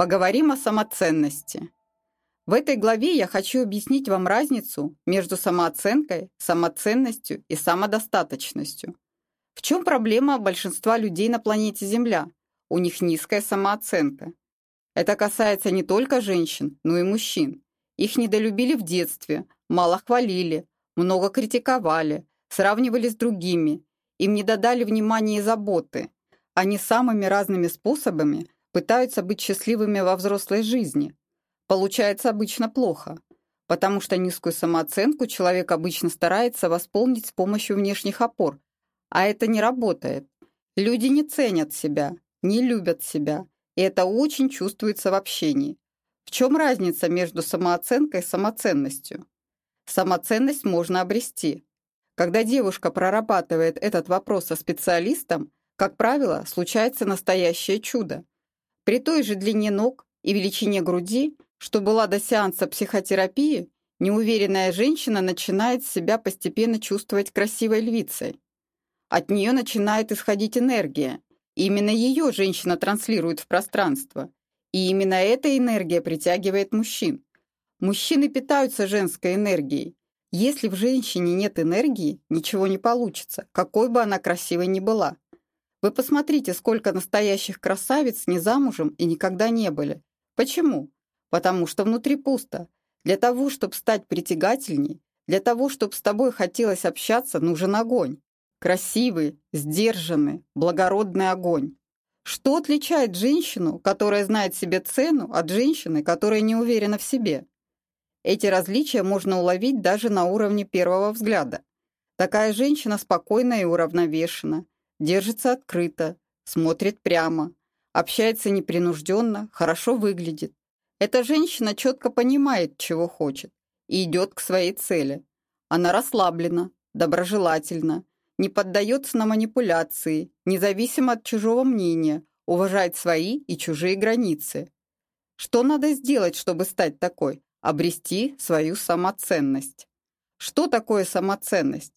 Поговорим о самоценности. В этой главе я хочу объяснить вам разницу между самооценкой, самоценностью и самодостаточностью. В чем проблема большинства людей на планете Земля? У них низкая самооценка. Это касается не только женщин, но и мужчин. Их недолюбили в детстве, мало хвалили, много критиковали, сравнивали с другими, им не додали внимания и заботы. Они самыми разными способами пытаются быть счастливыми во взрослой жизни. Получается обычно плохо, потому что низкую самооценку человек обычно старается восполнить с помощью внешних опор, а это не работает. Люди не ценят себя, не любят себя, и это очень чувствуется в общении. В чем разница между самооценкой и самоценностью? Самоценность можно обрести. Когда девушка прорабатывает этот вопрос со специалистом, как правило, случается настоящее чудо. При той же длине ног и величине груди, что была до сеанса психотерапии, неуверенная женщина начинает себя постепенно чувствовать красивой львицей. От нее начинает исходить энергия. Именно ее женщина транслирует в пространство. И именно эта энергия притягивает мужчин. Мужчины питаются женской энергией. Если в женщине нет энергии, ничего не получится, какой бы она красивой ни была. Вы посмотрите, сколько настоящих красавиц не замужем и никогда не были. Почему? Потому что внутри пусто. Для того, чтобы стать притягательней, для того, чтобы с тобой хотелось общаться, нужен огонь. Красивый, сдержанный, благородный огонь. Что отличает женщину, которая знает себе цену, от женщины, которая не уверена в себе? Эти различия можно уловить даже на уровне первого взгляда. Такая женщина спокойна и уравновешена, держится открыто, смотрит прямо, общается непринужденно, хорошо выглядит. Эта женщина четко понимает, чего хочет, и идет к своей цели. Она расслаблена, доброжелательна, не поддается на манипуляции, независимо от чужого мнения, уважает свои и чужие границы. Что надо сделать, чтобы стать такой? Обрести свою самоценность. Что такое самоценность?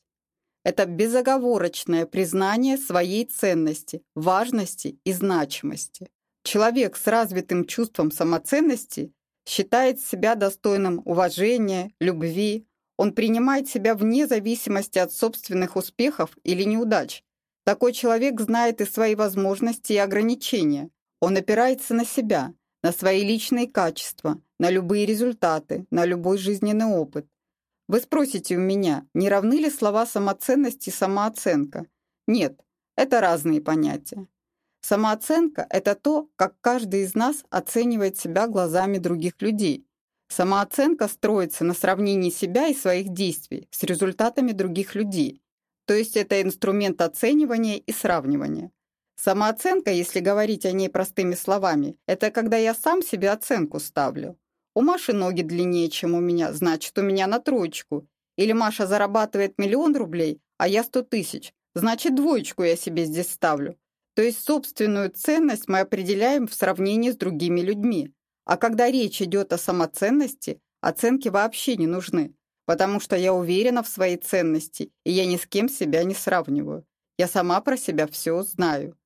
Это безоговорочное признание своей ценности, важности и значимости. Человек с развитым чувством самоценности считает себя достойным уважения, любви. Он принимает себя вне зависимости от собственных успехов или неудач. Такой человек знает и свои возможности и ограничения. Он опирается на себя, на свои личные качества, на любые результаты, на любой жизненный опыт. Вы спросите у меня, не равны ли слова самоценность и самооценка? Нет, это разные понятия. Самооценка – это то, как каждый из нас оценивает себя глазами других людей. Самооценка строится на сравнении себя и своих действий с результатами других людей. То есть это инструмент оценивания и сравнивания. Самооценка, если говорить о ней простыми словами, это когда я сам себе оценку ставлю. У Маши ноги длиннее, чем у меня, значит, у меня на троечку. Или Маша зарабатывает миллион рублей, а я сто тысяч, значит, двоечку я себе здесь ставлю. То есть собственную ценность мы определяем в сравнении с другими людьми. А когда речь идет о самоценности, оценки вообще не нужны, потому что я уверена в своей ценности, и я ни с кем себя не сравниваю. Я сама про себя все знаю.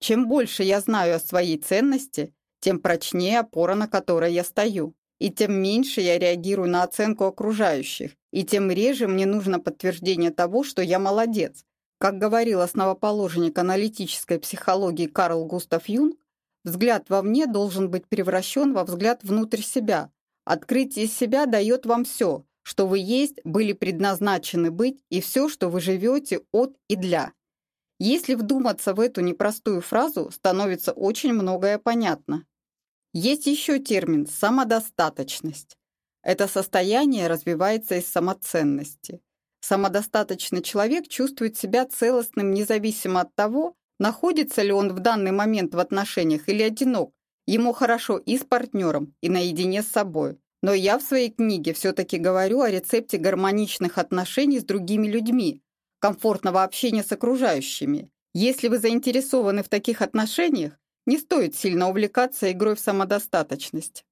Чем больше я знаю о своей ценности, тем прочнее опора, на которой я стою и тем меньше я реагирую на оценку окружающих, и тем реже мне нужно подтверждение того, что я молодец. Как говорил основоположник аналитической психологии Карл Густав Юнг, взгляд вовне должен быть превращен во взгляд внутрь себя. Открытие себя дает вам все, что вы есть, были предназначены быть, и все, что вы живете от и для. Если вдуматься в эту непростую фразу, становится очень многое понятно. Есть еще термин «самодостаточность». Это состояние развивается из самоценности. Самодостаточный человек чувствует себя целостным независимо от того, находится ли он в данный момент в отношениях или одинок. Ему хорошо и с партнером, и наедине с собой. Но я в своей книге все-таки говорю о рецепте гармоничных отношений с другими людьми, комфортного общения с окружающими. Если вы заинтересованы в таких отношениях, не стоит сильно увлекаться игрой в самодостаточность.